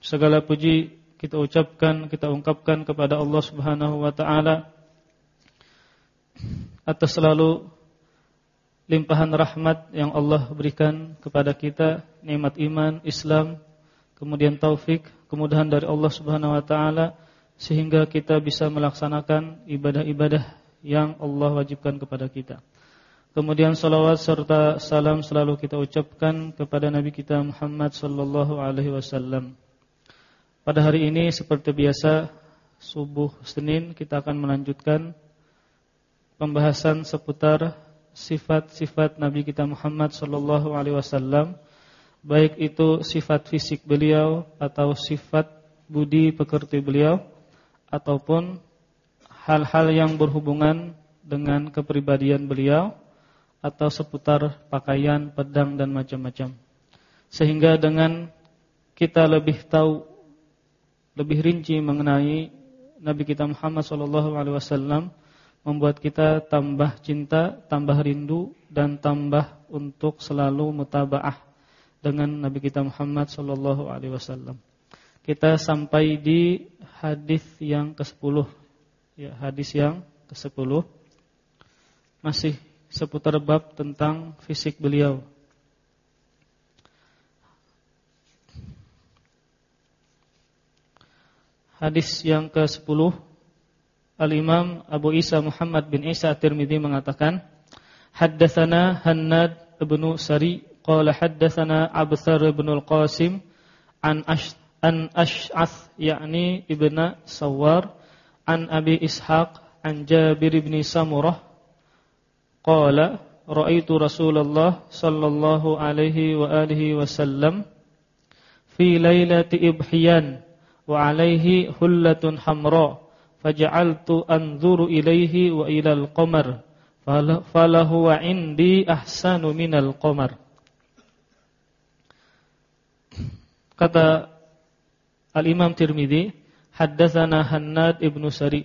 Segala puji kita ucapkan, kita ungkapkan kepada Allah Subhanahu wa taala atas selalu limpahan rahmat yang Allah berikan kepada kita, nikmat iman, Islam, kemudian taufik, kemudahan dari Allah Subhanahu wa taala sehingga kita bisa melaksanakan ibadah-ibadah yang Allah wajibkan kepada kita. Kemudian salawat serta salam selalu kita ucapkan kepada Nabi kita Muhammad sallallahu alaihi wasallam. Pada hari ini seperti biasa subuh Senin kita akan melanjutkan pembahasan seputar sifat-sifat Nabi kita Muhammad sallallahu alaihi wasallam, baik itu sifat fisik beliau atau sifat budi pekerti beliau ataupun hal-hal yang berhubungan dengan kepribadian beliau atau seputar pakaian, pedang dan macam-macam. Sehingga dengan kita lebih tahu lebih rinci mengenai Nabi kita Muhammad sallallahu alaihi wasallam membuat kita tambah cinta, tambah rindu dan tambah untuk selalu mutabaah dengan Nabi kita Muhammad sallallahu alaihi wasallam. Kita sampai di hadis yang ke-10. Ya, hadis yang ke-10 masih seputar bab tentang fisik beliau. Hadis yang ke-10 Al-Imam Abu Isa Muhammad bin Isa At-Tirmidzi mengatakan Haddatsana Hannad bin Sari qala haddatsana Abthar bin Al-Qasim an Ash an Ash'ath yakni ibnu Sawar an Abi Ishaq an Jabir bin Samurah qala ra'aitu Rasulullah sallallahu alaihi wa alihi wasallam fi lailati ibhiyan wa alaihi hullatun hamra. Faja'altu anzuru ilaihi wa ilal qamar. Falahu wa indi ahsanu minal qamar. Kata Al-Imam Tirmidzi haddatsana Hannad Sari.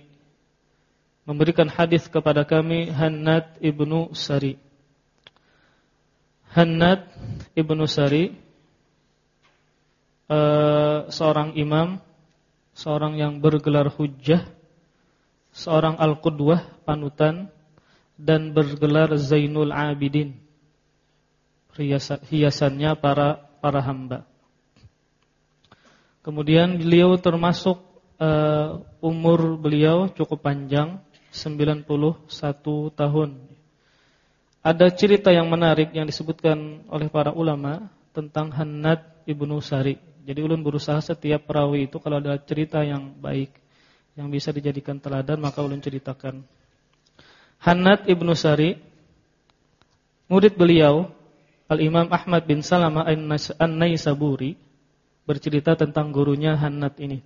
Memberikan hadis kepada kami Hannad ibnu Sari. Hannad ibnu Sari uh, seorang imam seorang yang bergelar hujjah, seorang al-qudwah panutan dan bergelar Zainul Abidin. Hiasannya para para hamba. Kemudian beliau termasuk uh, umur beliau cukup panjang, 91 tahun. Ada cerita yang menarik yang disebutkan oleh para ulama tentang Hannad ibnu Sari. Jadi ulun berusaha setiap perawi itu kalau ada cerita yang baik yang bisa dijadikan teladan maka ulun ceritakan. Hanat ibnu Sari, murid beliau Al Imam Ahmad bin Salamah An-Naisaburi bercerita tentang gurunya Hanat ini.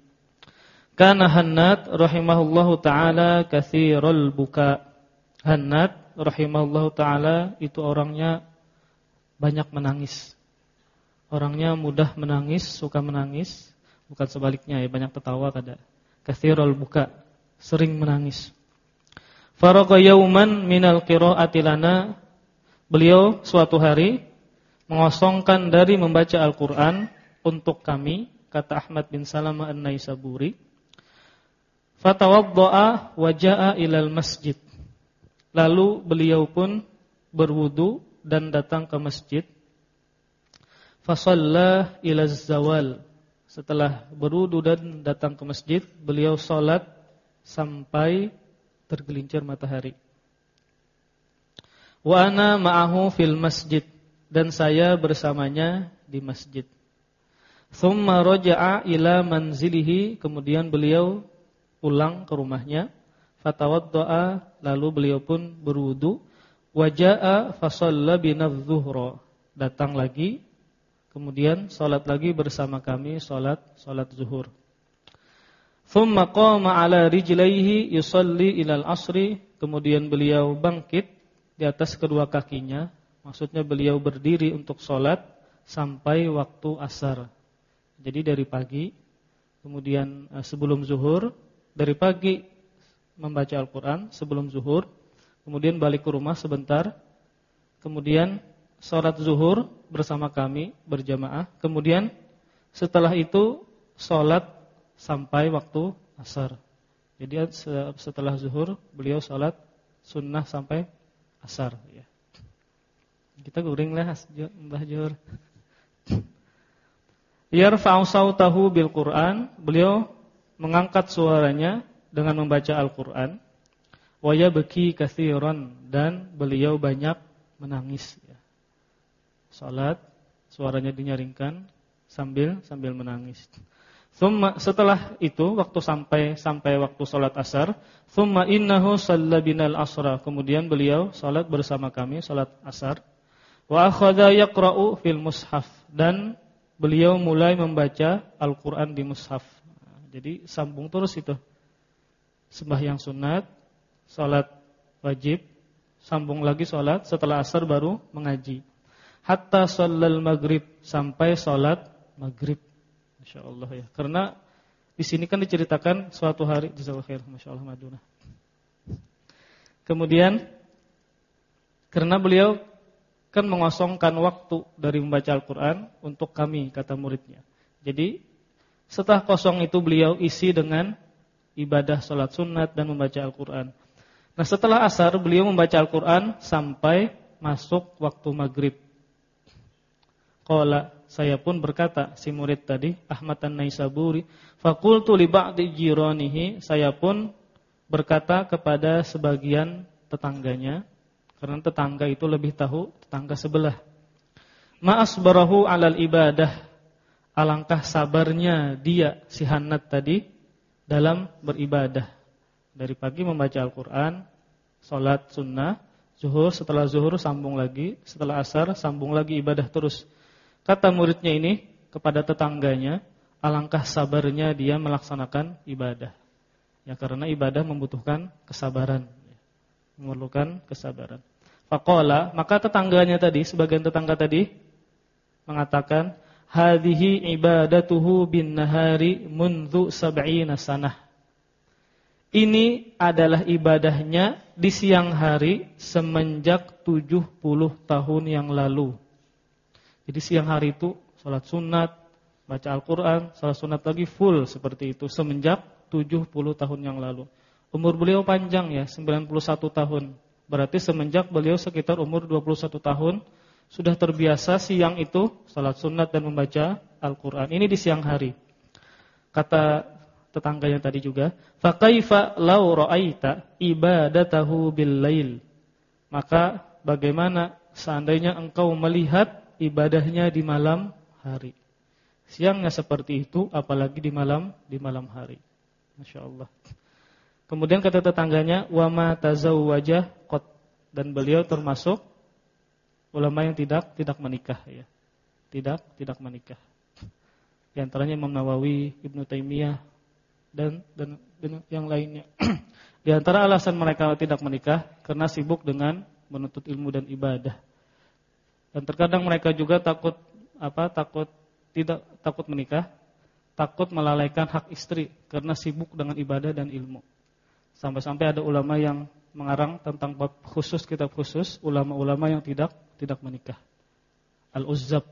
Karena Hanat rahimahullahu taala katsirul buka. Hanat rahimahullahu taala itu orangnya banyak menangis. Orangnya mudah menangis, suka menangis, bukan sebaliknya ya, banyak tertawa kada. katsirul buka, sering menangis. Faraqa yauman minal qiraati lana. Beliau suatu hari mengosongkan dari membaca Al-Qur'an untuk kami, kata Ahmad bin Salamah An-Naisaburi. Fatawaddaa wa jaa ilal masjid. Lalu beliau pun berwudu dan datang ke masjid. Fasalla ila zawal. Setelah berwudu dan datang ke masjid, beliau salat sampai tergelincir matahari. Wa ana ma'ahu fil masjid dan saya bersamanya di masjid. Thumma raja'a ila manzilihi kemudian beliau pulang ke rumahnya. Fatawadda'a lalu beliau pun berwudu. Waja'a fasalla bina dhuhra. Datang lagi kemudian salat lagi bersama kami salat salat zuhur. Thumma qama ala rijlaihi yusalli ilal asri. Kemudian beliau bangkit di atas kedua kakinya. Maksudnya beliau berdiri untuk sholat sampai waktu asar. Jadi dari pagi, kemudian eh, sebelum zuhur, dari pagi membaca Al-Quran sebelum zuhur, kemudian balik ke rumah sebentar, kemudian sholat zuhur bersama kami berjamaah, kemudian setelah itu sholat sampai waktu asar. Jadi setelah zuhur beliau salat sunnah sampai asar ya. Kita guring lah Mbah Johor. Yarfa'u sautahu bil Qur'an, beliau mengangkat suaranya dengan membaca Al-Qur'an. Wa yabki katsiran dan beliau banyak menangis ya. Salat suaranya dinyaringkan sambil sambil menangis. Thumma setelah itu waktu sampai sampai waktu salat asar, thumma innahu shalla binal asra. Kemudian beliau salat bersama kami salat asar. Wa akhadha yaqra'u fil mushaf dan beliau mulai membaca Al-Qur'an di mushaf. Jadi sambung terus itu. Sembahyang sunat, salat wajib, sambung lagi salat, setelah asar baru mengaji. Hatta shallal maghrib sampai salat maghrib. Masya Allah ya. Karena di sini kan diceritakan suatu hari jazakallahu khair, Masya Allah Maduna. Kemudian karena beliau kan mengosongkan waktu dari membaca Al-Qur'an untuk kami kata muridnya. Jadi setelah kosong itu beliau isi dengan ibadah salat sunat dan membaca Al-Qur'an. Nah, setelah asar beliau membaca Al-Qur'an sampai masuk waktu maghrib. Qala saya pun berkata si murid tadi Ahmad An-Naisaburi, faqultu li ba'di jiranihi, saya pun berkata kepada sebagian tetangganya karena tetangga itu lebih tahu tetangga sebelah. Ma'asbarahu 'alal ibadah. Alangkah sabarnya dia si Hanat tadi dalam beribadah. Dari pagi membaca Al-Qur'an, salat sunnah, zuhur setelah zuhur sambung lagi, setelah asar sambung lagi ibadah terus. Kata muridnya ini kepada tetangganya, alangkah sabarnya dia melaksanakan ibadah. Ya karena ibadah membutuhkan kesabaran. Memerlukan kesabaran. Faqala, maka tetangganya tadi, sebagian tetangga tadi mengatakan, "Hadhihi ibadatuhu bin nahari mundu sab'ina sanah." Ini adalah ibadahnya di siang hari semenjak 70 tahun yang lalu. Jadi siang hari itu sholat sunat, baca Al-Quran, sholat sunat lagi full seperti itu semenjak 70 tahun yang lalu. Umur beliau panjang ya, 91 tahun. Berarti semenjak beliau sekitar umur 21 tahun sudah terbiasa siang itu sholat sunat dan membaca Al-Quran. Ini di siang hari. Kata tetangganya tadi juga, fakaifa lau ra'aita ibadatahu lail. Maka bagaimana seandainya engkau melihat ibadahnya di malam hari. Siangnya seperti itu, apalagi di malam di malam hari. Masya Allah. Kemudian kata tetangganya, wama wajah kot dan beliau termasuk ulama yang tidak tidak menikah ya. Tidak tidak menikah. Di antaranya Imam Nawawi, Ibnu Taimiyah dan, dan dan yang lainnya. Di antara alasan mereka tidak menikah karena sibuk dengan menuntut ilmu dan ibadah. Dan terkadang mereka juga takut apa? Takut tidak takut menikah takut melalaikan hak istri karena sibuk dengan ibadah dan ilmu. Sampai-sampai ada ulama yang mengarang tentang bab khusus kitab khusus ulama-ulama yang tidak tidak menikah. Al-Uzzab.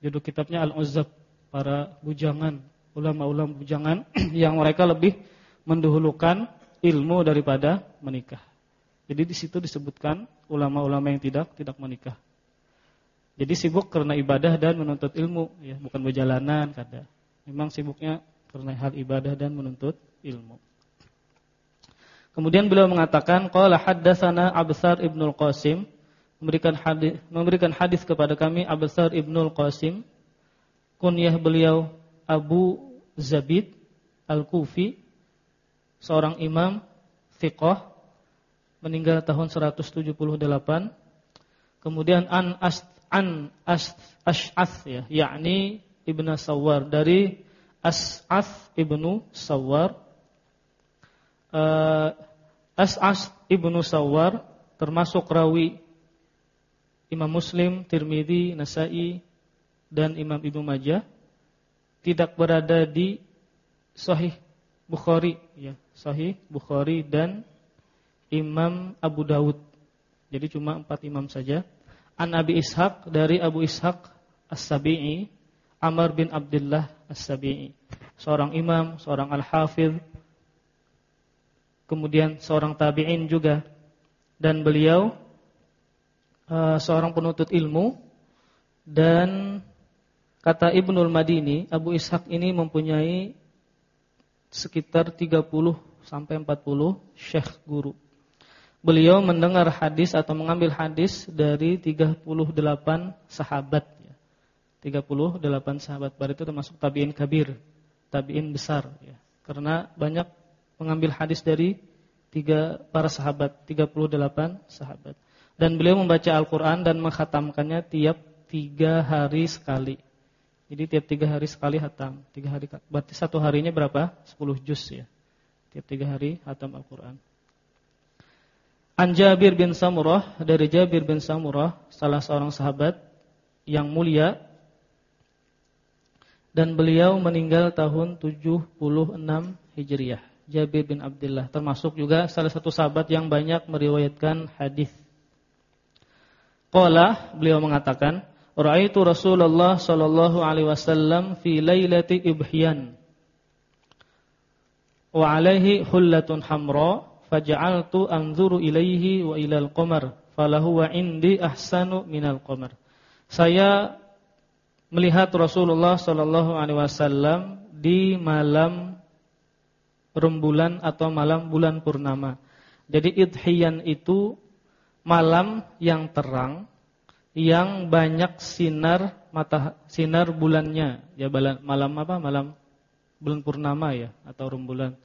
Judul kitabnya Al-Uzzab, para bujangan, ulama-ulama bujangan yang mereka lebih mendahulukan ilmu daripada menikah. Jadi di situ disebutkan ulama-ulama yang tidak tidak menikah. Jadi sibuk karena ibadah dan menuntut ilmu, ya, bukan berjalanan kata. Memang sibuknya karena hal ibadah dan menuntut ilmu. Kemudian beliau mengatakan qala haddatsana Absar Ibnul Qasim memberikan hadis memberikan hadis kepada kami Absar Ibnul Qasim kunyah beliau Abu Zabid Al-Kufi seorang imam thiqah meninggal tahun 178 kemudian an as an as ash'ath ya yakni Ibnu Sawar dari As'ath Ibnu Sawar uh, As'as ibnu Sawar termasuk rawi Imam Muslim, Tirmidzi, Nasai dan Imam Ibnu Majah tidak berada di Sahih Bukhari ya, Sahih Bukhari dan Imam Abu Dawud. Jadi cuma empat imam saja. An Abi Ishaq dari Abu Ishaq As-Sabi'i, Amr bin Abdullah As-Sabi'i. Seorang imam, seorang al-hafidh kemudian seorang tabi'in juga dan beliau uh, seorang penuntut ilmu dan kata Ibnul Madini Abu Ishaq ini mempunyai sekitar 30 sampai 40 syekh guru. Beliau mendengar hadis atau mengambil hadis dari 38 sahabat ya. 38 sahabat bar itu termasuk tabi'in kabir, tabi'in besar ya. Karena banyak mengambil hadis dari tiga para sahabat, 38 sahabat. Dan beliau membaca Al-Quran dan menghatamkannya tiap tiga hari sekali. Jadi tiap tiga hari sekali hatam. Tiga hari, berarti satu harinya berapa? 10 juz ya. Tiap tiga hari hatam Al-Quran. An Jabir bin Samurah dari Jabir bin Samurah salah seorang sahabat yang mulia dan beliau meninggal tahun 76 Hijriah. Jabir bin Abdullah termasuk juga salah satu sahabat yang banyak meriwayatkan hadis. Qala beliau mengatakan, "Ra'aitu Rasulullah sallallahu alaihi wasallam fi lailati ibhyan wa alaihi hullatun hamra faj'altu anzuru ilaihi wa ilal qamar falahu wa indi ahsanu minal qamar." Saya melihat Rasulullah sallallahu alaihi wasallam di malam rembulan atau malam bulan purnama. Jadi idhiyan itu malam yang terang yang banyak sinar mata sinar bulannya. Ya malam apa? Malam bulan purnama ya atau rembulan.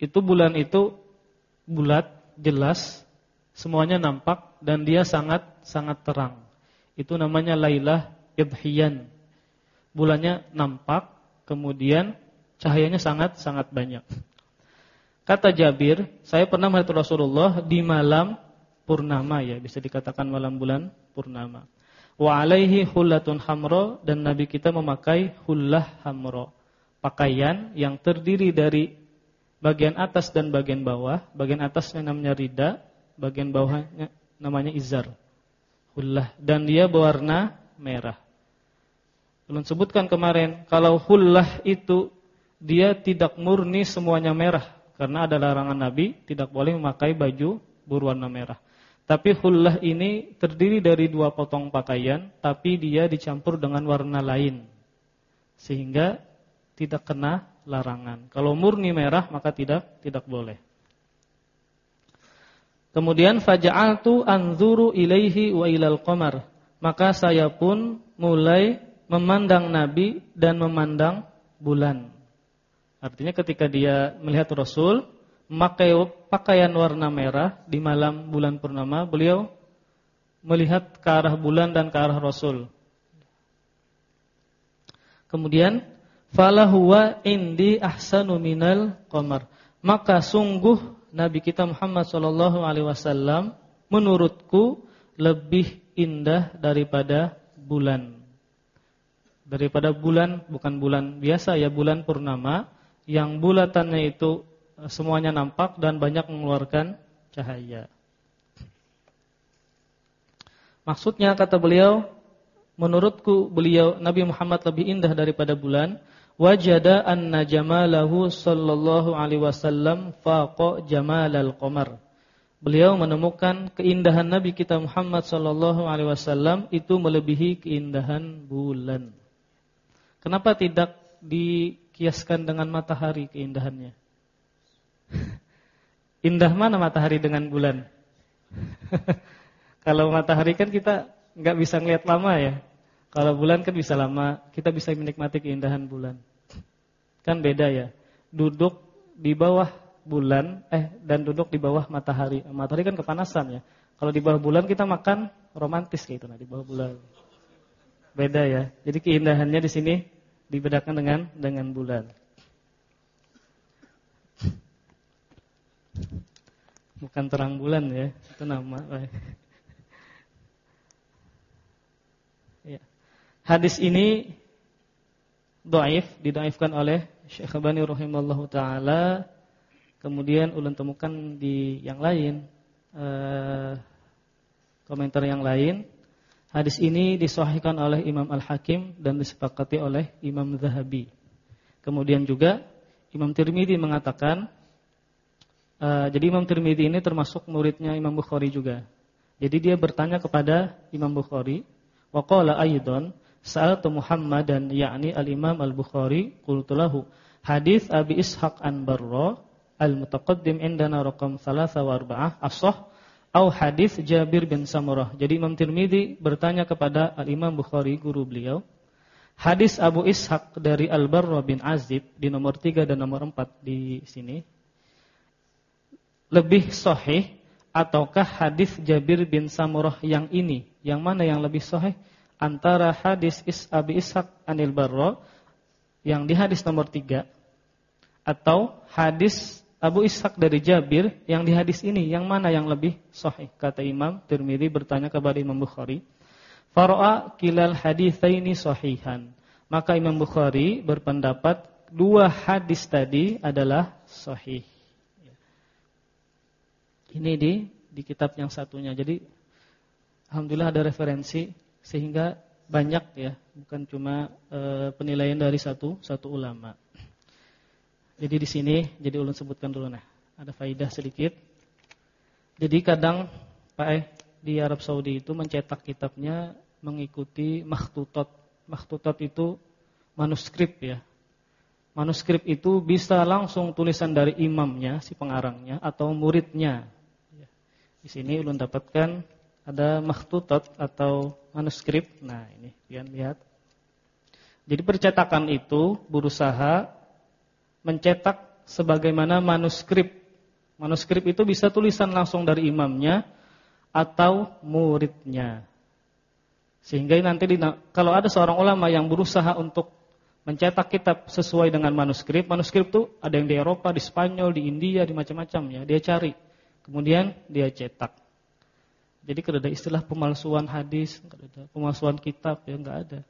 Itu bulan itu bulat, jelas, semuanya nampak dan dia sangat sangat terang. Itu namanya Lailah Idhiyan. Bulannya nampak, kemudian cahayanya sangat sangat banyak. Kata Jabir, saya pernah melihat Rasulullah di malam purnama ya, bisa dikatakan malam bulan purnama. Wa alaihi hullatun hamro dan Nabi kita memakai hullah hamro. Pakaian yang terdiri dari bagian atas dan bagian bawah. Bagian atasnya namanya rida, bagian bawahnya namanya izar. Hullah dan dia berwarna merah. Belum sebutkan kemarin kalau hullah itu dia tidak murni semuanya merah karena ada larangan Nabi tidak boleh memakai baju berwarna merah. Tapi hullah ini terdiri dari dua potong pakaian, tapi dia dicampur dengan warna lain. Sehingga tidak kena larangan. Kalau murni merah maka tidak tidak boleh. Kemudian faja'altu anzuru ilaihi wa ilal qamar. Maka saya pun mulai memandang Nabi dan memandang bulan. Artinya ketika dia melihat Rasul memakai pakaian warna merah di malam bulan purnama, beliau melihat ke arah bulan dan ke arah Rasul. Kemudian falahuwa indi ahsanu minal qamar. Maka sungguh Nabi kita Muhammad sallallahu alaihi wasallam menurutku lebih indah daripada bulan. daripada bulan bukan bulan biasa ya bulan purnama yang bulatannya itu eh, semuanya nampak dan banyak mengeluarkan cahaya. Maksudnya kata beliau, menurutku beliau Nabi Muhammad lebih indah daripada bulan. Wajada anna jamalahu sallallahu alaihi wasallam faqa jamalal qamar. Beliau menemukan keindahan Nabi kita Muhammad sallallahu alaihi wasallam itu melebihi keindahan bulan. Kenapa tidak dikiaskan dengan matahari keindahannya? Indah mana matahari dengan bulan? Kalau matahari kan kita nggak bisa ngelihat lama ya. Kalau bulan kan bisa lama, kita bisa menikmati keindahan bulan. Kan beda ya. Duduk di bawah bulan eh dan duduk di bawah matahari. Matahari kan kepanasan ya. Kalau di bawah bulan kita makan romantis gitu nah di bawah bulan. Beda ya. Jadi keindahannya di sini dibedakan dengan dengan bulan. Bukan terang bulan ya, itu nama. Hadis ini doaif, didoaifkan oleh Syekh Bani rahimallahu taala. Kemudian ulun temukan di yang lain uh, komentar yang lain. Hadis ini disahihkan oleh Imam Al-Hakim dan disepakati oleh Imam Zahabi. Kemudian juga Imam Tirmidzi mengatakan uh, jadi Imam Tirmidzi ini termasuk muridnya Imam Bukhari juga. Jadi dia bertanya kepada Imam Bukhari, wa qala aidan Sa'altu Muhammadan yakni al-Imam al-Bukhari qultu lahu hadis Abi Ishaq an Barra al-mutaqaddim indana raqam 3 wa 4 as-sah atau hadis Jabir bin Samurah. Jadi Imam Tirmizi bertanya kepada al-Imam Bukhari guru beliau Hadis Abu Ishaq dari Al-Barra bin Azib di nomor 3 dan nomor 4 di sini lebih sahih ataukah hadis Jabir bin Samurah yang ini? Yang mana yang lebih sahih? Antara hadis Is Abi Ishaq Anil Barra yang di hadis nomor 3 atau hadis Abu Ishaq dari Jabir yang di hadis ini yang mana yang lebih sahih? Kata Imam Tirmizi bertanya kepada Imam Bukhari Fara'a kilal haditsaini sahihan. Maka Imam Bukhari berpendapat dua hadis tadi adalah sahih. Ini di di kitab yang satunya. Jadi alhamdulillah ada referensi sehingga banyak ya, bukan cuma e, penilaian dari satu satu ulama. Jadi di sini jadi ulun sebutkan dulu nah, ada faidah sedikit. Jadi kadang Pak eh di Arab Saudi itu mencetak kitabnya mengikuti makhtutot. Makhtutot itu manuskrip ya. Manuskrip itu bisa langsung tulisan dari imamnya, si pengarangnya atau muridnya. Di sini ulun dapatkan ada makhtutot atau manuskrip. Nah, ini kalian lihat. Jadi percetakan itu berusaha mencetak sebagaimana manuskrip. Manuskrip itu bisa tulisan langsung dari imamnya atau muridnya. Sehingga nanti kalau ada seorang ulama yang berusaha untuk mencetak kitab sesuai dengan manuskrip, manuskrip itu ada yang di Eropa, di Spanyol, di India, di macam-macam ya. Dia cari. Kemudian dia cetak. Jadi kalau ada istilah pemalsuan hadis, ada pemalsuan kitab ya enggak ada.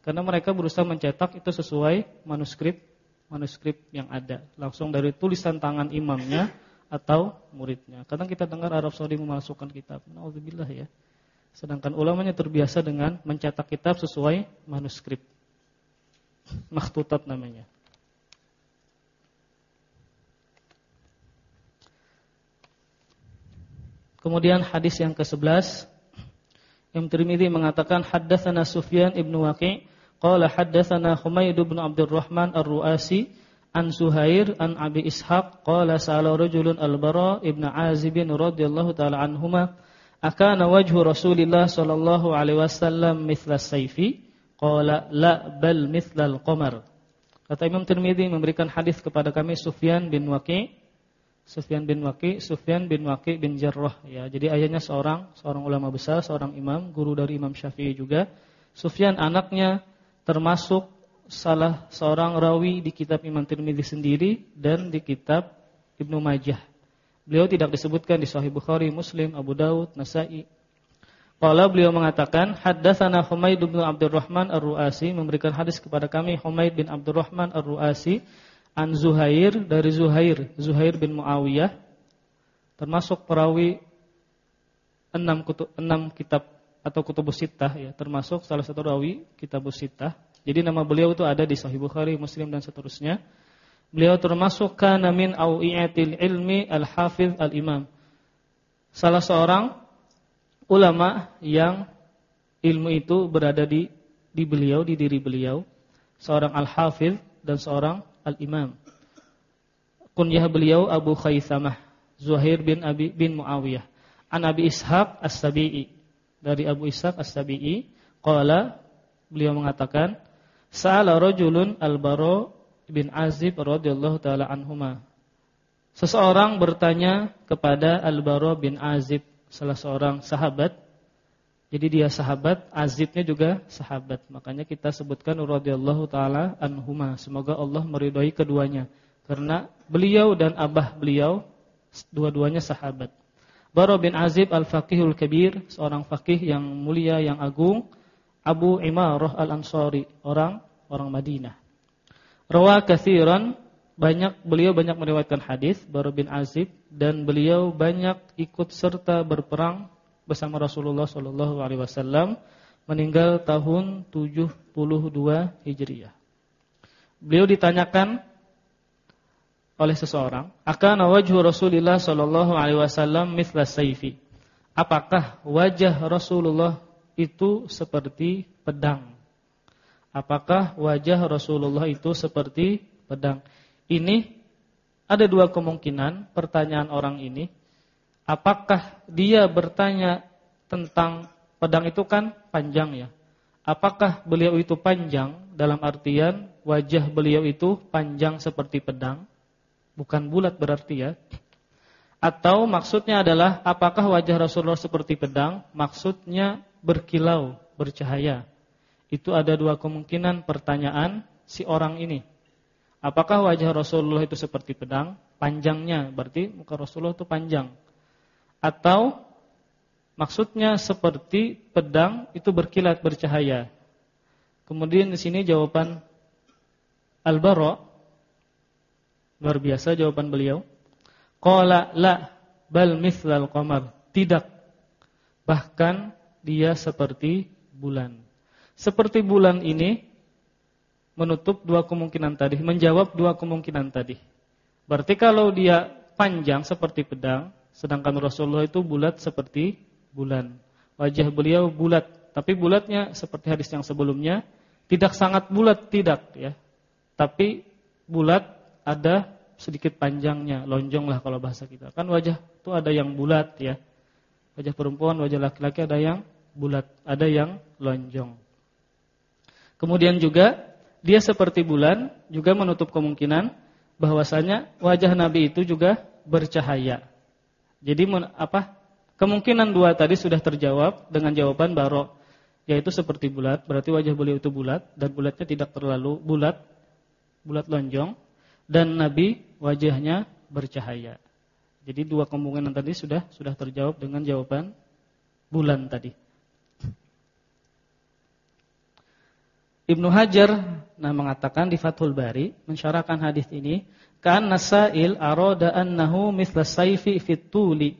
Karena mereka berusaha mencetak itu sesuai manuskrip manuskrip yang ada, langsung dari tulisan tangan imamnya atau muridnya. Kadang kita dengar Arab Saudi memalsukan kitab. Nauzubillah ya. Sedangkan ulamanya terbiasa dengan mencetak kitab sesuai manuskrip. Makhtutat namanya. Kemudian hadis yang ke-11 Imam Tirmizi mengatakan haddatsana Sufyan ibnu Waqi' qala haddatsana Humaid bin Abdurrahman Ar-Ru'asi an Suhair an Abi Ishaq qala sa'ala rajulun Al-Bara ibn Azib radhiyallahu taala anhuma akana wajhu Rasulillah sallallahu alaihi wasallam mithla sayfi qala la bal mithla al-qamar Kata Imam Tirmizi memberikan hadis kepada kami Sufyan bin Waqi' Sufyan bin Waqi, Sufyan bin Waqi bin Jarrah ya. Jadi ayahnya seorang seorang ulama besar, seorang imam, guru dari Imam Syafi'i juga. Sufyan anaknya termasuk salah seorang rawi di kitab Imam Tirmidzi sendiri dan di kitab Ibnu Majah. Beliau tidak disebutkan di Sahih Bukhari, Muslim, Abu Daud, Nasai. Qala beliau mengatakan, haddatsana Humaid bin Abdurrahman Ar-Ruasi memberikan hadis kepada kami Humaid bin Abdurrahman Ar-Ruasi an Zuhair dari Zuhair, Zuhair bin Muawiyah termasuk perawi enam, kutub, enam kitab atau kutubus sittah ya, termasuk salah satu rawi kitabus sittah. Jadi nama beliau itu ada di Sahih Bukhari, Muslim dan seterusnya. Beliau termasuk kana min awiyatil ilmi al-hafiz al-imam. Salah seorang ulama yang ilmu itu berada di di beliau, di diri beliau, seorang al-hafiz dan seorang al-imam. Kunyah beliau Abu Khaisamah, Zuhair bin Abi bin Muawiyah. An Abi Ishaq As-Sabi'i. Dari Abu Ishaq As-Sabi'i, qala beliau mengatakan, Sa'ala rajulun al-Bara bin Azib radhiyallahu taala anhuma. Seseorang bertanya kepada Al-Bara bin Azib salah seorang sahabat. Jadi dia sahabat, Azibnya juga sahabat. Makanya kita sebutkan radhiyallahu taala anhuma. Semoga Allah meridhai keduanya karena beliau dan abah beliau dua-duanya sahabat. Bara bin Azib al-Faqihul Kabir, seorang faqih yang mulia yang agung, Abu Imarah al-Ansari, orang orang Madinah. Rawa katsiran banyak beliau banyak meriwayatkan hadis Baru bin Azib dan beliau banyak ikut serta berperang bersama Rasulullah sallallahu alaihi wasallam meninggal tahun 72 Hijriah. Beliau ditanyakan oleh seseorang, "Akan wajhu Rasulullah sallallahu alaihi wasallam mithla sayfi?" Apakah wajah Rasulullah itu seperti pedang? Apakah wajah Rasulullah itu seperti pedang? Ini ada dua kemungkinan pertanyaan orang ini. Apakah dia bertanya tentang pedang itu kan panjang ya. Apakah beliau itu panjang dalam artian wajah beliau itu panjang seperti pedang? Bukan bulat berarti ya. Atau maksudnya adalah apakah wajah Rasulullah seperti pedang? Maksudnya berkilau, bercahaya. Itu ada dua kemungkinan pertanyaan si orang ini. Apakah wajah Rasulullah itu seperti pedang? Panjangnya berarti muka Rasulullah itu panjang. Atau maksudnya seperti pedang itu berkilat bercahaya. Kemudian di sini jawaban Al-Bara luar biasa jawaban beliau. Qala la bal mithlal qamar. Tidak. Bahkan dia seperti bulan. Seperti bulan ini menutup dua kemungkinan tadi, menjawab dua kemungkinan tadi. Berarti kalau dia panjang seperti pedang, sedangkan Rasulullah itu bulat seperti bulan. Wajah beliau bulat, tapi bulatnya seperti hadis yang sebelumnya, tidak sangat bulat tidak ya. Tapi bulat ada sedikit panjangnya, lonjong lah kalau bahasa kita. Kan wajah itu ada yang bulat ya. Wajah perempuan, wajah laki-laki ada yang bulat, ada yang lonjong. Kemudian juga dia seperti bulan juga menutup kemungkinan bahwasanya wajah Nabi itu juga bercahaya. Jadi apa? Kemungkinan dua tadi sudah terjawab dengan jawaban baro yaitu seperti bulat, berarti wajah beliau itu bulat dan bulatnya tidak terlalu bulat, bulat lonjong dan Nabi wajahnya bercahaya. Jadi dua kemungkinan tadi sudah sudah terjawab dengan jawaban bulan tadi. Ibnu Hajar nah mengatakan di Fathul Bari mensyarahkan hadis ini kan nasail arada annahu mithla sayfi fituli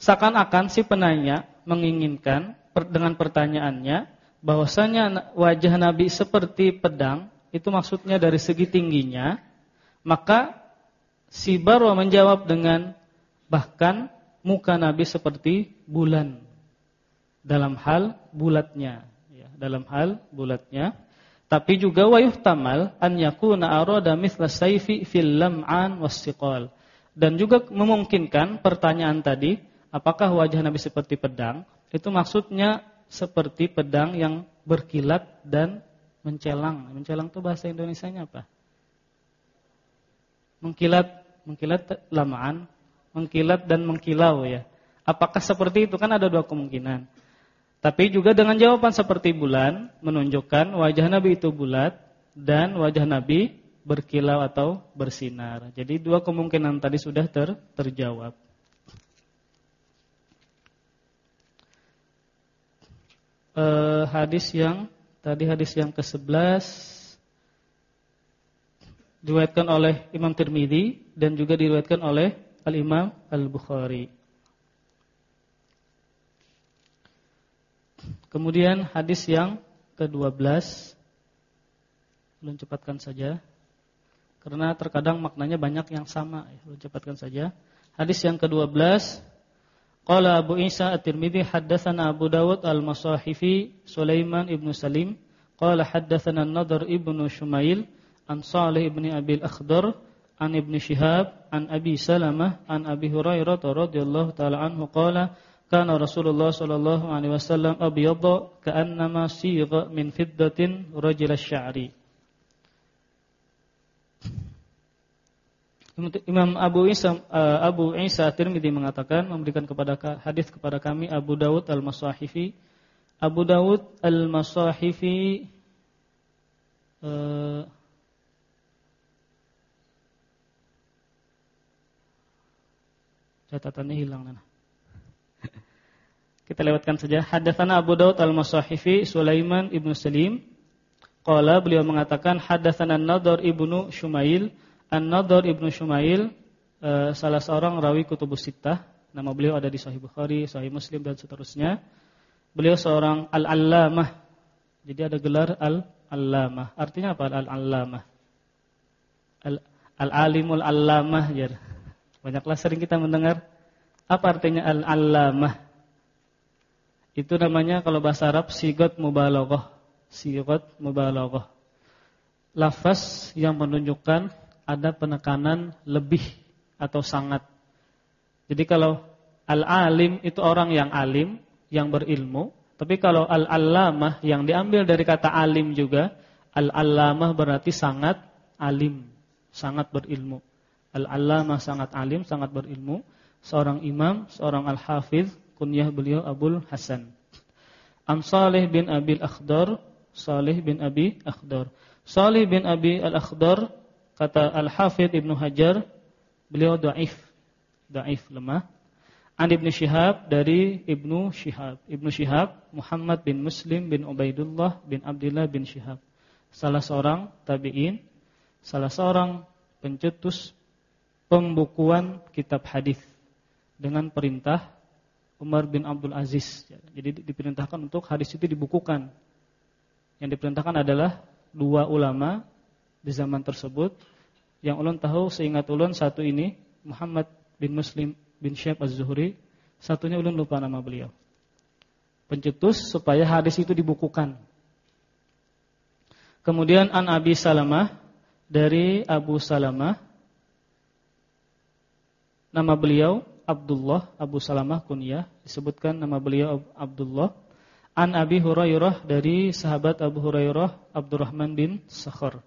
seakan-akan si penanya menginginkan dengan pertanyaannya bahwasanya wajah Nabi seperti pedang itu maksudnya dari segi tingginya maka si Barwa menjawab dengan bahkan muka Nabi seperti bulan. Dalam hal bulatnya ya dalam hal bulatnya tapi juga wa yuhtamal an yakuna arada mithla sayfi fil lam'an wassiqal. Dan juga memungkinkan pertanyaan tadi, apakah wajah Nabi seperti pedang? Itu maksudnya seperti pedang yang berkilat dan mencelang. Mencelang itu bahasa Indonesianya apa? Mengkilat, mengkilat lamaan, mengkilat dan mengkilau ya. Apakah seperti itu? Kan ada dua kemungkinan. Tapi juga dengan jawaban seperti bulan menunjukkan wajah Nabi itu bulat dan wajah Nabi berkilau atau bersinar. Jadi dua kemungkinan tadi sudah ter, terjawab. uh, hadis yang tadi hadis yang ke-11 diriwayatkan oleh Imam Tirmidzi dan juga diriwayatkan oleh Al-Imam Al-Bukhari. Kemudian hadis yang ke-12 Belum cepatkan saja. Karena terkadang maknanya banyak yang sama. Belum cepatkan saja. Hadis yang ke-12 Qala Abu Isa At-Tirmidzi haddatsana Abu Dawud Al-Masahifi Sulaiman ibnu Salim. Qala haddatsana An-Nadhr ibnu Shumail an Salih ibni Abi Al-Akhdar an Ibnu Shihab an Abi Salamah an Abi Hurairah radhiyallahu taala anhu. Qala kana Rasulullah sallallahu alaihi wasallam abyadha ka'annama sigha min fiddatin rajul asy-sya'ri Imam Abu Isa uh, Abu Isa Tirmidzi mengatakan memberikan kepada hadis kepada kami Abu Dawud Al-Masahifi Abu Dawud Al-Masahifi uh, catatannya hilang nana. Kita lewatkan saja. Hadatsana Abu Dawud Al-Masahifi Sulaiman Ibnu Salim qala beliau mengatakan hadatsana An-Nadhr Ibnu Shumail An-Nadhr Ibnu Shumail uh, salah seorang rawi kutubus sittah, nama beliau ada di Sahih Bukhari, Sahih Muslim dan seterusnya. Beliau seorang al-allamah. Jadi ada gelar al-allamah. Artinya apa al-allamah? Al-alimul allamah ya. Banyaklah sering kita mendengar apa artinya al-allamah? Itu namanya kalau bahasa Arab sigot mubalaghah. Sigot mubalaghah. Lafaz yang menunjukkan ada penekanan lebih atau sangat. Jadi kalau al-alim itu orang yang alim, yang berilmu, tapi kalau al-allamah yang diambil dari kata alim juga, al-allamah berarti sangat alim, sangat berilmu. Al-allamah sangat alim, sangat berilmu, seorang imam, seorang al-hafiz, kunyah beliau Abul Hasan. Am Salih bin Abi Al-Akhdar, Salih bin Abi Akhdar. Salih bin Abi Al-Akhdar Kata Al-Hafidh Ibnu Hajar, beliau dhaif, dhaif lemah. An Ibnu Syihab dari Ibnu Syihab. Ibnu Syihab Muhammad bin Muslim bin Ubaidullah bin Abdullah bin Syihab. Salah seorang tabi'in, salah seorang pencetus pembukuan kitab hadis dengan perintah Umar bin Abdul Aziz. Jadi diperintahkan untuk hadis itu dibukukan. Yang diperintahkan adalah dua ulama di zaman tersebut. Yang ulun tahu seingat ulun satu ini Muhammad bin Muslim bin Syekh Az-Zuhri, satunya ulun lupa nama beliau. Pencetus supaya hadis itu dibukukan. Kemudian an Abi Salamah dari Abu Salamah nama beliau Abdullah Abu Salamah kunyah disebutkan nama beliau Abdullah. An Abi Hurairah dari sahabat Abu Hurairah Abdurrahman bin Sakhar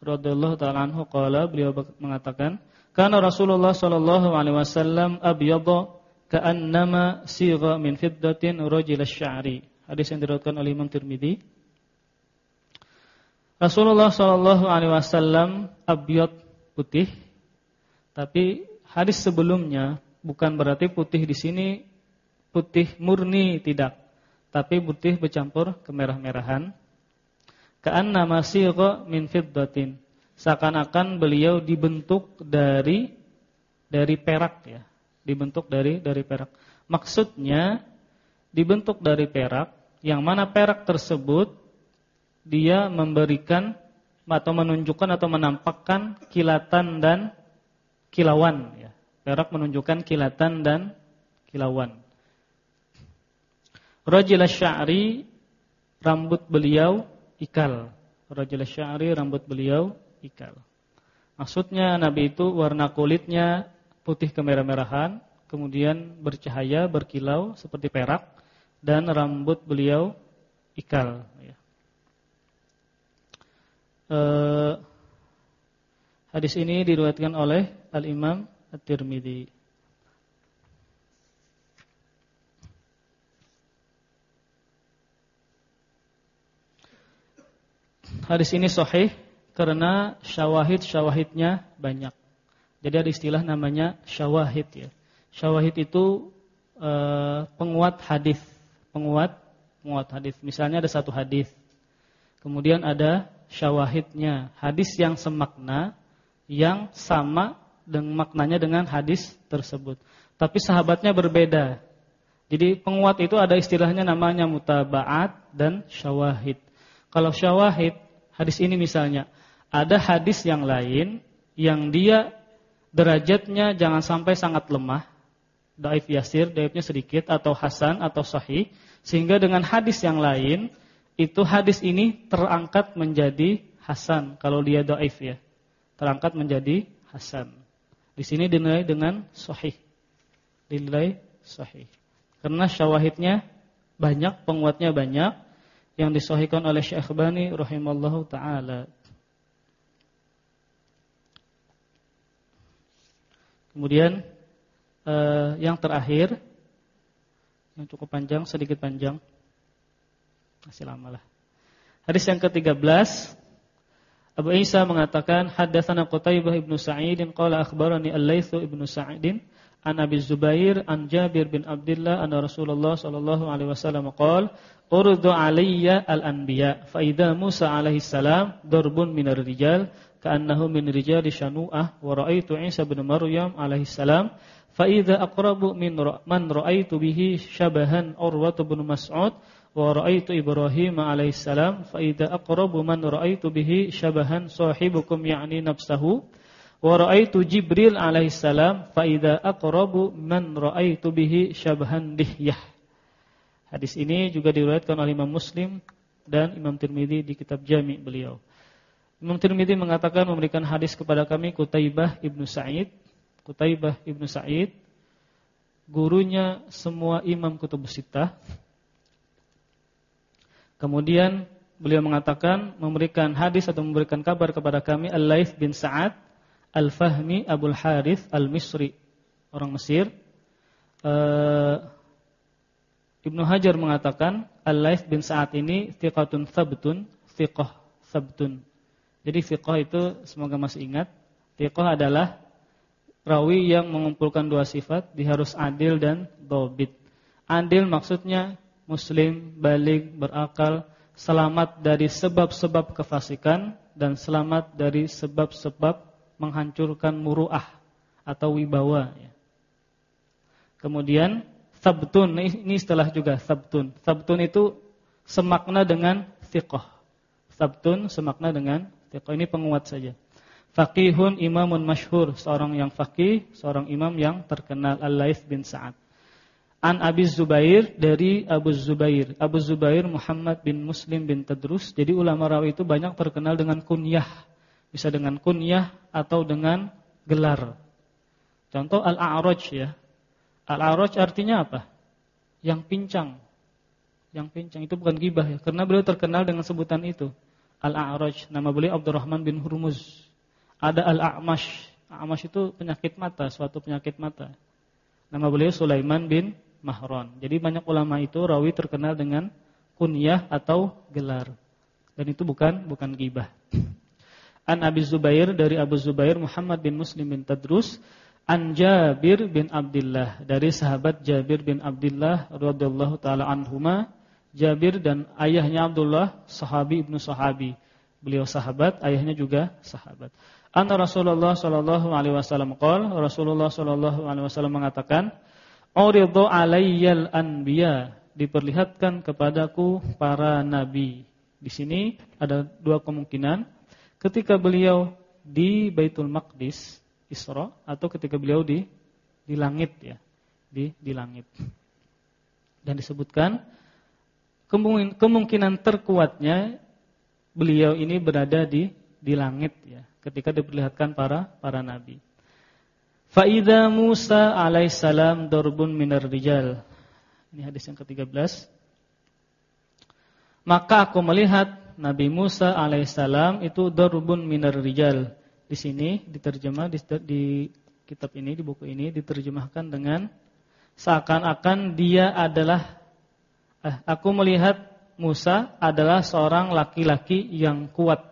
radhiyallahu taala anhu qala beliau mengatakan kana Rasulullah sallallahu alaihi wasallam abyadha ka'annama sigha min fiddatin rajul asy-sya'ri hadis yang diriwayatkan oleh Imam Tirmizi Rasulullah sallallahu alaihi wasallam abyad putih tapi hadis sebelumnya bukan berarti putih di sini putih murni tidak tapi putih bercampur kemerah-merahan Ka'anna masigha min fiddatin. Seakan-akan beliau dibentuk dari dari perak ya. Dibentuk dari dari perak. Maksudnya dibentuk dari perak yang mana perak tersebut dia memberikan atau menunjukkan atau menampakkan kilatan dan kilauan ya. Perak menunjukkan kilatan dan kilauan. Rajul syari rambut beliau ikal. Rajul sya'ri rambut beliau ikal. Maksudnya Nabi itu warna kulitnya putih kemerah-merahan, kemudian bercahaya, berkilau seperti perak dan rambut beliau ikal ya. eh, hadis ini diriwayatkan oleh Al-Imam At-Tirmidzi. Hadis ini sahih karena syawahid-syawahidnya banyak. Jadi ada istilah namanya syawahid ya. Syawahid itu e, penguat hadis, penguat penguat hadis. Misalnya ada satu hadis. Kemudian ada syawahidnya, hadis yang semakna yang sama dengan maknanya dengan hadis tersebut. Tapi sahabatnya berbeda. Jadi penguat itu ada istilahnya namanya mutabaat dan syawahid. Kalau syawahid, hadis ini misalnya, ada hadis yang lain yang dia derajatnya jangan sampai sangat lemah, daif yasir, daifnya sedikit atau hasan atau sahih, sehingga dengan hadis yang lain itu hadis ini terangkat menjadi hasan kalau dia daif ya. Terangkat menjadi hasan. Di sini dinilai dengan sahih. Dinilai sahih. Karena syawahidnya banyak, penguatnya banyak yang disahihkan oleh Syekh Bani rahimallahu taala. Kemudian eh, yang terakhir yang cukup panjang, sedikit panjang. Masih lama lah. Hadis yang ke-13 Abu Isa mengatakan haddatsana Qutaibah ibnu Sa'id qala akhbarani Al-Laits ibnu Sa'id an Abi Zubair an Jabir bin Abdullah anna Rasulullah sallallahu alaihi wasallam qala urdu alayya al-anbiya fa idza Musa alaihi salam darbun minar rijal ka'annahu min rijali shanu'ah wa ra'aitu Isa bin Maryam alaihi salam fa idza aqrabu min man ra'aitu bihi shabahan Urwah bin Mas'ud wa ra'aitu Ibrahim alaihi salam fa idza aqrabu man ra'aitu bihi shabahan sahibukum ya'ni nafsahu Wa ra'aitu Jibril alaihi salam fa idza aqrabu man ra'aitu bihi syabhan dihyah. Hadis ini juga diriwayatkan oleh Imam Muslim dan Imam Tirmizi di kitab Jami' beliau. Imam Tirmizi mengatakan memberikan hadis kepada kami Kutaibah Ibnu Sa'id. Kutaibah Ibnu Sa'id gurunya semua imam kutubus sittah. Kemudian beliau mengatakan memberikan hadis atau memberikan kabar kepada kami Al-Laits bin Sa'ad Al-Fahmi Abul Harith Al-Misri orang Mesir. Uh, Ibnu Hajar mengatakan Al-Laits bin Sa'ad ini thiqatun thabtun thiqah thabtun. Jadi thiqah itu semoga masih ingat thiqah adalah rawi yang mengumpulkan dua sifat dia harus adil dan dobit adil maksudnya muslim, balik, berakal selamat dari sebab-sebab kefasikan dan selamat dari sebab-sebab menghancurkan muruah atau wibawa ya. Kemudian sabtun ini istilah juga sabtun. Sabtun itu semakna dengan thiqah. Sabtun semakna dengan thiqah ini penguat saja. Faqihun imamun masyhur, seorang yang faqih, seorang imam yang terkenal Al-Laits bin Sa'ad. An Abi Zubair dari Abu Zubair. Abu Zubair Muhammad bin Muslim bin Tadrus. Jadi ulama rawi itu banyak terkenal dengan kunyah bisa dengan kunyah atau dengan gelar. Contoh al-a'raj ya. Al-a'raj artinya apa? Yang pincang. Yang pincang itu bukan gibah ya, karena beliau terkenal dengan sebutan itu. Al-a'raj, nama beliau Abdurrahman bin Hurmuz. Ada al-a'mash. A'mash itu penyakit mata, suatu penyakit mata. Nama beliau Sulaiman bin Mahron. Jadi banyak ulama itu rawi terkenal dengan kunyah atau gelar. Dan itu bukan bukan gibah. An Abi Zubair dari Abu Zubair Muhammad bin Muslim bin Tadrus An Jabir bin Abdullah dari sahabat Jabir bin Abdullah radhiyallahu taala anhuma Jabir dan ayahnya Abdullah sahabi ibnu sahabi beliau sahabat ayahnya juga sahabat Anna Rasulullah sallallahu alaihi wasallam qaal Rasulullah sallallahu alaihi wasallam mengatakan Uridu alayyal anbiya. Diperlihatkan kepadaku para nabi. Di sini ada dua kemungkinan. Ketika beliau di Baitul Maqdis Isra atau ketika beliau di di langit ya, di di langit. Dan disebutkan kemungkinan terkuatnya beliau ini berada di di langit ya, ketika diperlihatkan para para nabi. Faida Musa alaihissalam dorbun minar rijal. Ini hadis yang ke-13. Maka aku melihat Nabi Musa alaihissalam itu darbun minar rijal. Di sini diterjemah di, di kitab ini di buku ini diterjemahkan dengan seakan-akan dia adalah eh, aku melihat Musa adalah seorang laki-laki yang kuat,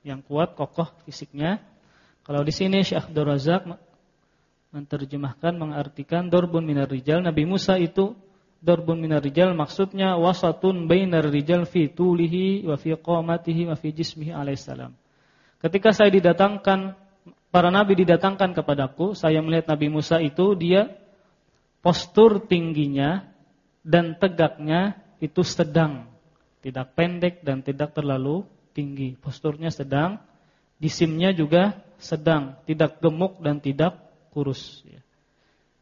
yang kuat kokoh fisiknya. Kalau di sini Syekh Abdul menerjemahkan mengartikan darbun minar rijal Nabi Musa itu darbun minar rijal maksudnya wasatun bainar rijal fi tulihi wa fi qamatihi wa fi jismihi alaihissalam. Ketika saya didatangkan para nabi didatangkan kepadaku, saya melihat Nabi Musa itu dia postur tingginya dan tegaknya itu sedang, tidak pendek dan tidak terlalu tinggi. Posturnya sedang, jisimnya juga sedang, tidak gemuk dan tidak kurus. Ya.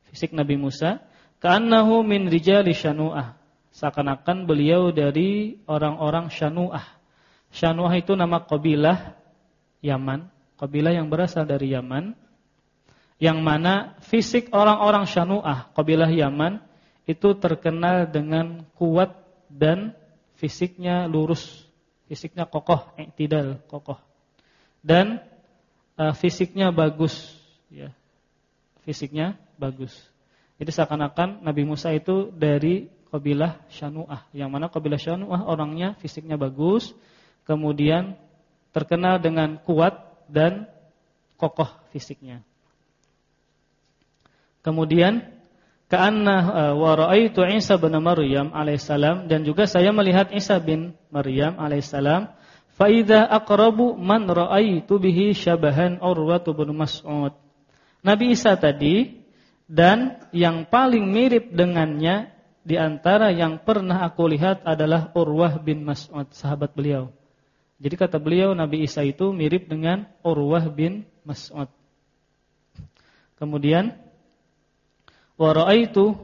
Fisik Nabi Musa, ka'annahu min rijali syanu'ah. Seakan-akan beliau dari orang-orang syanu'ah. Syanu'ah itu nama kabilah Yaman, kabilah yang berasal dari Yaman. Yang mana fisik orang-orang syanu'ah, kabilah Yaman, itu terkenal dengan kuat dan fisiknya lurus. Fisiknya kokoh, tidak kokoh. Dan uh, fisiknya bagus, ya. Fisiknya bagus. Jadi seakan-akan Nabi Musa itu dari kabilah Syanu'ah, yang mana kabilah Syanu'ah orangnya fisiknya bagus, kemudian terkenal dengan kuat dan kokoh fisiknya. Kemudian ka'anna uh, wa raaitu Isa bin Maryam alaihissalam dan juga saya melihat Isa bin Maryam alaihissalam Faida aqrabu man ra'aitu bihi syabahan Urwah bin Mas'ud. Nabi Isa tadi dan yang paling mirip dengannya di antara yang pernah aku lihat adalah Urwah bin Mas'ud, sahabat beliau. Jadi kata beliau Nabi Isa itu mirip dengan Urwah bin Mas'ud. Kemudian wa ra'aitu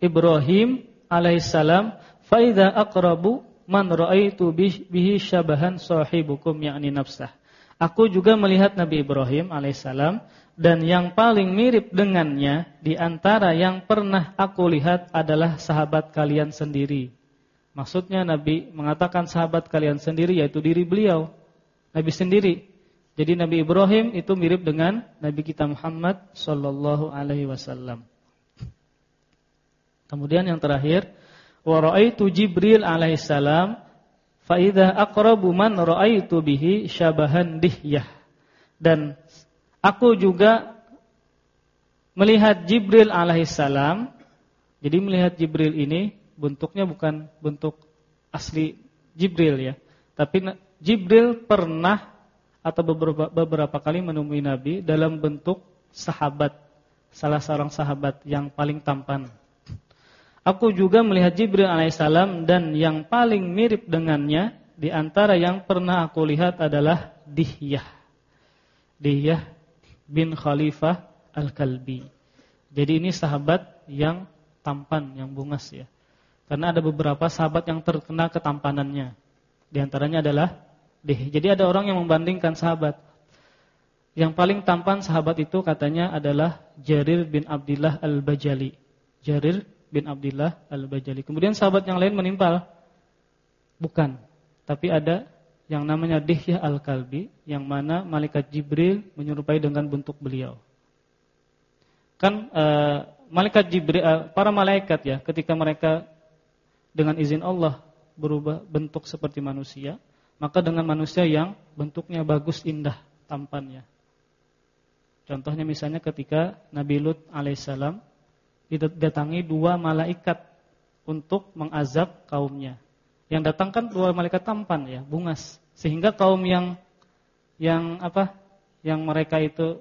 Ibrahim alaihissalam faida aqrabu man raaitu bihi syabahan sahibukum yakni nafsah. Aku juga melihat Nabi Ibrahim alaihissalam dan yang paling mirip dengannya di antara yang pernah aku lihat adalah sahabat kalian sendiri. Maksudnya Nabi mengatakan sahabat kalian sendiri yaitu diri beliau, Nabi sendiri. Jadi Nabi Ibrahim itu mirip dengan Nabi kita Muhammad sallallahu alaihi wasallam. Kemudian yang terakhir, wa raaitu Jibril alaihissalam fa idza aqrabu man raaitu syabahan dihyah. Dan aku juga melihat Jibril alaihissalam. Jadi melihat Jibril ini bentuknya bukan bentuk asli Jibril ya, tapi Jibril pernah atau beberapa, beberapa kali menemui Nabi dalam bentuk sahabat, salah seorang sahabat yang paling tampan. Aku juga melihat Jibril alaihissalam dan yang paling mirip dengannya di antara yang pernah aku lihat adalah Dihyah. Dihyah bin Khalifah Al-Kalbi. Jadi ini sahabat yang tampan, yang bungas ya. Karena ada beberapa sahabat yang terkena ketampanannya. Di antaranya adalah Dih. Jadi ada orang yang membandingkan sahabat. Yang paling tampan sahabat itu katanya adalah Jarir bin Abdullah Al-Bajali. Jarir bin Abdullah Al-Bajali. Kemudian sahabat yang lain menimpal. Bukan. Tapi ada yang namanya Dihyah Al-Kalbi yang mana malaikat Jibril menyerupai dengan bentuk beliau. Kan uh, malaikat Jibril uh, para malaikat ya ketika mereka dengan izin Allah berubah bentuk seperti manusia, maka dengan manusia yang bentuknya bagus indah tampannya. Contohnya misalnya ketika Nabi Lut alaihissalam didatangi dua malaikat untuk mengazab kaumnya. Yang datang kan dua malaikat tampan ya, bungas. Sehingga kaum yang yang apa? Yang mereka itu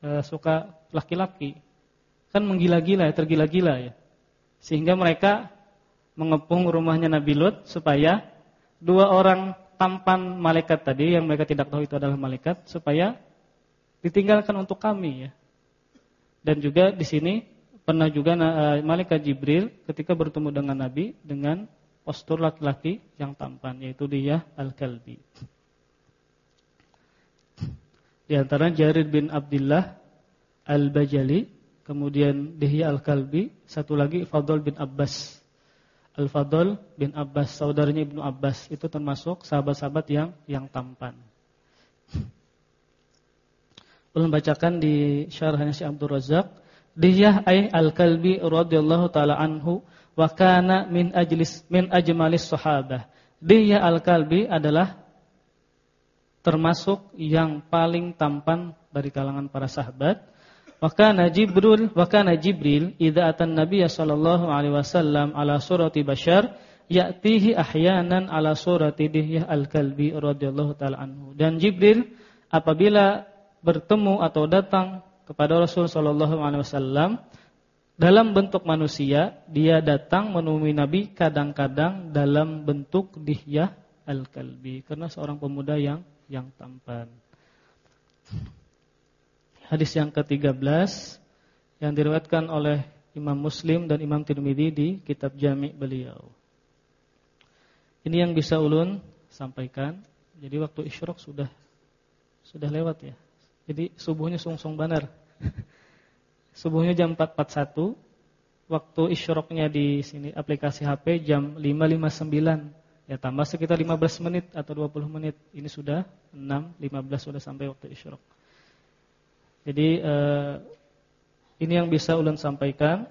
e, suka laki-laki kan menggila-gila ya, tergila-gila ya. Sehingga mereka mengepung rumahnya Nabi Lut supaya dua orang tampan malaikat tadi yang mereka tidak tahu itu adalah malaikat supaya ditinggalkan untuk kami ya. Dan juga di sini pernah juga uh, malaikat Jibril ketika bertemu dengan Nabi dengan postur laki-laki yang tampan yaitu dia Al-Kalbi. Di antara Jarir bin Abdullah Al-Bajali, kemudian Dihya Al-Kalbi, satu lagi Fadl bin Abbas. Al-Fadl bin Abbas, saudaranya Ibnu Abbas, itu termasuk sahabat-sahabat yang yang tampan. Belum bacakan di syarahnya Syekh Abdul Razak Diyah ay al-Kalbi radhiyallahu taala anhu wa kana min ajlis min ajmalis sahabah. Diyah al-Kalbi adalah termasuk yang paling tampan dari kalangan para sahabat. Wa kana Jibril wa kana Jibril idza atan Nabiy sallallahu alaihi wasallam ala surati bashar ya'tihi ahyanan ala surati Dihyah al-Kalbi radhiyallahu taala anhu. Dan Jibril apabila bertemu atau datang kepada Rasul sallallahu alaihi wasallam dalam bentuk manusia, dia datang menemui Nabi kadang-kadang dalam bentuk dihyah al-kalbi karena seorang pemuda yang yang tampan. Hadis yang ke-13 yang diriwayatkan oleh Imam Muslim dan Imam Tirmidzi di kitab Jami' beliau. Ini yang bisa ulun sampaikan. Jadi waktu isyrok sudah sudah lewat ya. Jadi subuhnya sungsung banar. Subuhnya jam 4.41 Waktu isyroknya di sini aplikasi HP jam 5.59 Ya tambah sekitar 15 menit atau 20 menit. Ini sudah 6, 15 sudah sampai waktu isyrok. Jadi eh, Ini yang bisa ulun sampaikan.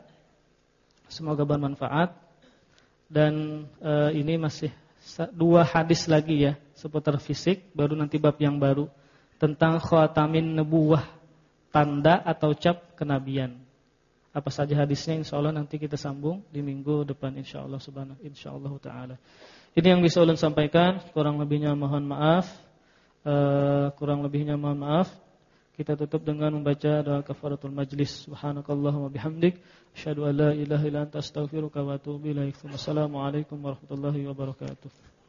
Semoga bermanfaat. Dan eh, ini masih Dua hadis lagi ya Seputar fisik Baru nanti bab yang baru Tentang khatamin nebuwah tanda atau cap kenabian. Apa saja hadisnya Insya Allah nanti kita sambung di minggu depan Insya Allah subhanahu Allah taala. Ini yang bisa ulun sampaikan, kurang lebihnya mohon maaf. Uh, kurang lebihnya mohon maaf. Kita tutup dengan membaca doa kafaratul majlis. Subhanakallahumma bihamdik asyhadu an la ilaha illa anta astaghfiruka wa atubu ilaik. Wassalamualaikum warahmatullahi wabarakatuh.